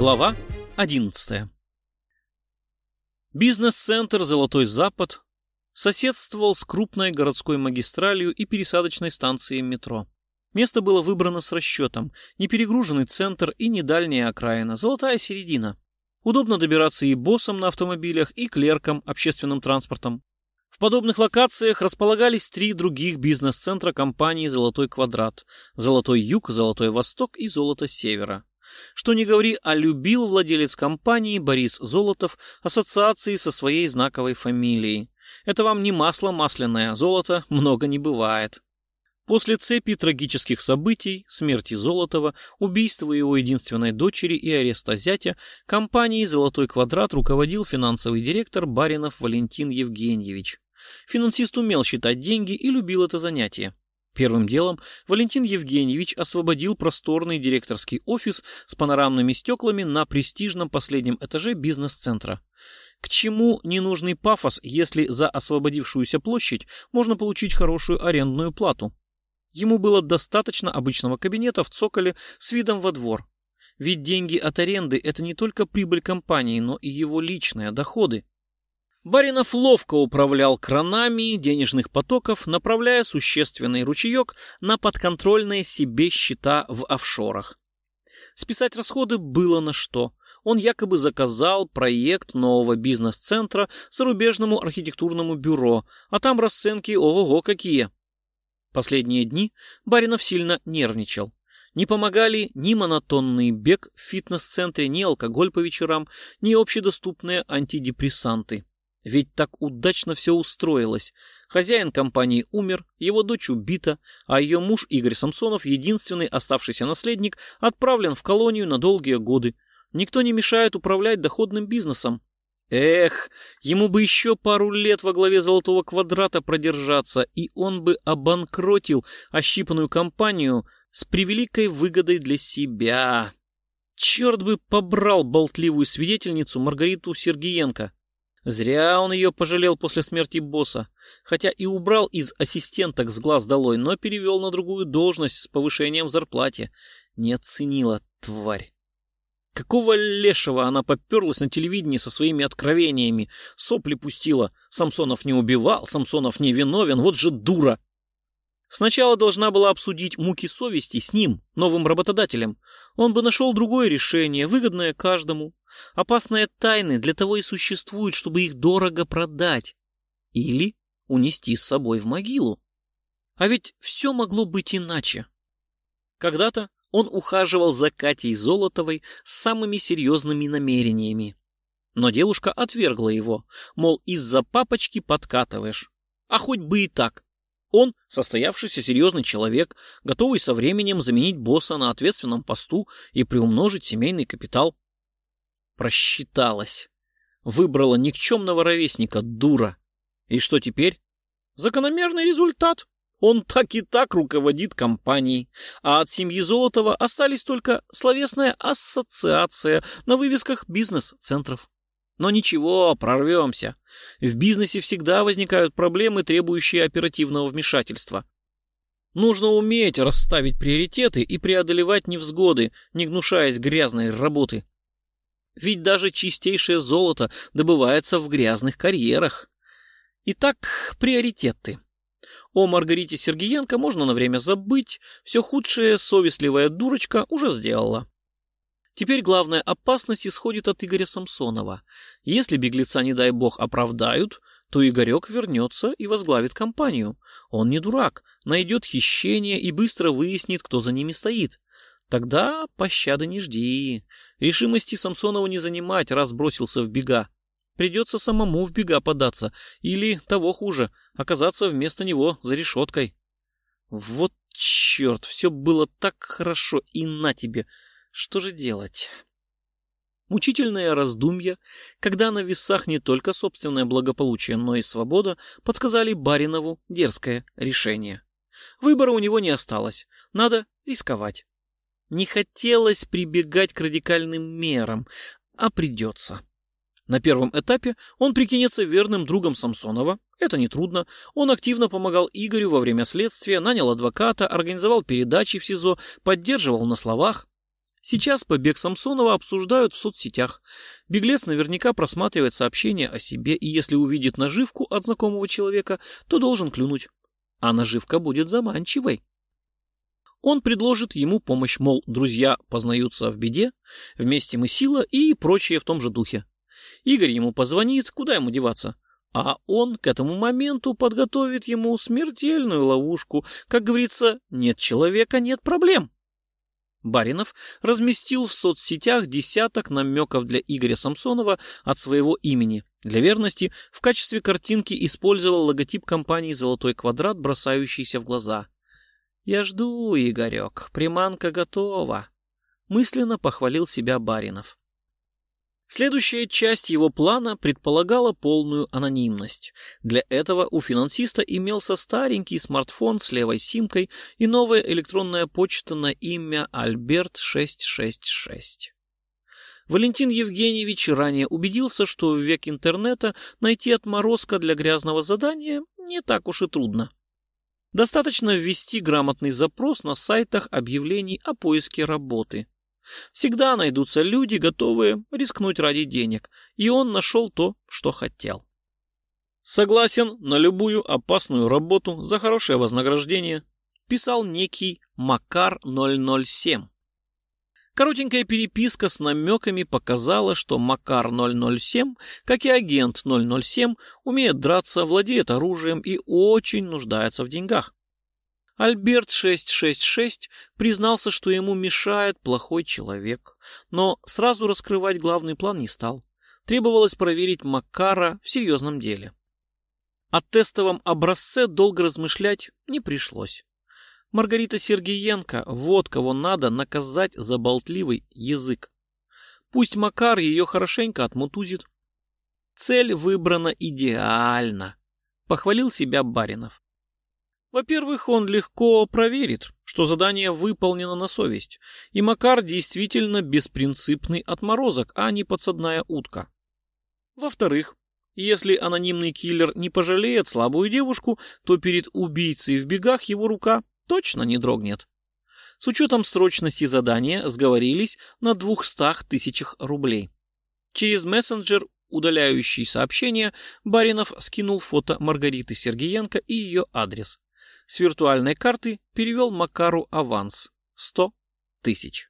Глава 11 Бизнес-центр «Золотой Запад» соседствовал с крупной городской магистралью и пересадочной станцией метро. Место было выбрано с расчетом. Не перегруженный центр и не окраина, золотая середина. Удобно добираться и боссам на автомобилях, и клеркам общественным транспортом. В подобных локациях располагались три других бизнес-центра компании «Золотой квадрат» – «Золотой юг», «Золотой восток» и «Золото севера». Что не говори, а любил владелец компании Борис Золотов ассоциации со своей знаковой фамилией. Это вам не масло масляное, золота много не бывает. После цепи трагических событий, смерти Золотова, убийства его единственной дочери и ареста зятя, компанией «Золотой квадрат» руководил финансовый директор Баринов Валентин Евгеньевич. Финансист умел считать деньги и любил это занятие. Первым делом Валентин Евгеньевич освободил просторный директорский офис с панорамными стеклами на престижном последнем этаже бизнес-центра. К чему ненужный пафос, если за освободившуюся площадь можно получить хорошую арендную плату? Ему было достаточно обычного кабинета в цоколе с видом во двор. Ведь деньги от аренды – это не только прибыль компании, но и его личные доходы. Баринов ловко управлял кранами денежных потоков, направляя существенный ручеек на подконтрольные себе счета в офшорах. Списать расходы было на что. Он якобы заказал проект нового бизнес-центра зарубежному архитектурному бюро, а там расценки ого-го какие. Последние дни Баринов сильно нервничал. Не помогали ни монотонный бег в фитнес-центре, ни алкоголь по вечерам, ни общедоступные антидепрессанты. Ведь так удачно все устроилось. Хозяин компании умер, его дочь убита, а ее муж Игорь Самсонов, единственный оставшийся наследник, отправлен в колонию на долгие годы. Никто не мешает управлять доходным бизнесом. Эх, ему бы еще пару лет во главе золотого квадрата продержаться, и он бы обанкротил ощипанную компанию с превеликой выгодой для себя. Черт бы побрал болтливую свидетельницу Маргариту Сергиенко. Зря он ее пожалел после смерти босса, хотя и убрал из ассистенток с глаз долой, но перевел на другую должность с повышением в зарплате. Не оценила, тварь. Какого лешего она поперлась на телевидении со своими откровениями? Сопли пустила. Самсонов не убивал, Самсонов не виновен, вот же дура. Сначала должна была обсудить муки совести с ним, новым работодателем. Он бы нашел другое решение, выгодное каждому. Опасные тайны для того и существуют, чтобы их дорого продать. Или унести с собой в могилу. А ведь все могло быть иначе. Когда-то он ухаживал за Катей Золотовой с самыми серьезными намерениями. Но девушка отвергла его, мол, из-за папочки подкатываешь. А хоть бы и так. Он состоявшийся серьезный человек, готовый со временем заменить босса на ответственном посту и приумножить семейный капитал. Просчиталась. Выбрала никчемного ровесника, дура. И что теперь? Закономерный результат. Он так и так руководит компанией, а от семьи Золотова остались только словесная ассоциация на вывесках бизнес-центров. Но ничего, прорвемся. В бизнесе всегда возникают проблемы, требующие оперативного вмешательства. Нужно уметь расставить приоритеты и преодолевать невзгоды, не гнушаясь грязной работы. Ведь даже чистейшее золото добывается в грязных карьерах. Итак, приоритеты. О Маргарите Сергеенко можно на время забыть, все худшее совестливая дурочка уже сделала. Теперь главная опасность исходит от Игоря Самсонова. Если беглеца, не дай бог, оправдают, то Игорек вернется и возглавит компанию. Он не дурак, найдет хищение и быстро выяснит, кто за ними стоит. Тогда пощады не жди. Решимости Самсонова не занимать, раз бросился в бега. Придется самому в бега податься, или, того хуже, оказаться вместо него за решеткой. Вот черт, все было так хорошо, и на тебе. Что же делать? Мучительное раздумье, когда на весах не только собственное благополучие, но и свобода, подсказали Баринову дерзкое решение. Выбора у него не осталось, надо рисковать. Не хотелось прибегать к радикальным мерам, а придется. На первом этапе он прикинется верным другом Самсонова. Это нетрудно. Он активно помогал Игорю во время следствия, нанял адвоката, организовал передачи в СИЗО, поддерживал на словах. Сейчас побег Самсонова обсуждают в соцсетях. Беглец наверняка просматривает сообщения о себе, и если увидит наживку от знакомого человека, то должен клюнуть. А наживка будет заманчивой. Он предложит ему помощь, мол, друзья познаются в беде, вместе мы сила и прочее в том же духе. Игорь ему позвонит, куда ему деваться? А он к этому моменту подготовит ему смертельную ловушку. Как говорится, нет человека, нет проблем. Баринов разместил в соцсетях десяток намеков для Игоря Самсонова от своего имени. Для верности в качестве картинки использовал логотип компании «Золотой квадрат», бросающийся в глаза. «Я жду, Игорек, приманка готова», — мысленно похвалил себя Баринов. Следующая часть его плана предполагала полную анонимность. Для этого у финансиста имелся старенький смартфон с левой симкой и новая электронная почта на имя Альберт666. Валентин Евгеньевич ранее убедился, что в век интернета найти отморозка для грязного задания не так уж и трудно. Достаточно ввести грамотный запрос на сайтах объявлений о поиске работы. Всегда найдутся люди, готовые рискнуть ради денег, и он нашел то, что хотел. Согласен на любую опасную работу за хорошее вознаграждение, писал некий Макар 007. Коротенькая переписка с намеками показала, что Макар 007, как и агент 007, умеет драться, владеет оружием и очень нуждается в деньгах. Альберт 666 признался, что ему мешает плохой человек, но сразу раскрывать главный план не стал. Требовалось проверить Макара в серьезном деле. О тестовом образце долго размышлять не пришлось. Маргарита Сергеенко, вот кого надо наказать за болтливый язык. Пусть Макар ее хорошенько отмутузит. Цель выбрана идеально, похвалил себя Баринов. Во-первых, он легко проверит, что задание выполнено на совесть, и Макар действительно беспринципный отморозок, а не подсадная утка. Во-вторых, если анонимный киллер не пожалеет слабую девушку, то перед убийцей в бегах его рука точно не дрогнет. С учетом срочности задания сговорились на двухстах тысячах рублей. Через мессенджер, удаляющий сообщения, Баринов скинул фото Маргариты Сергеенко и ее адрес. С виртуальной карты перевел Макару аванс – 100 тысяч.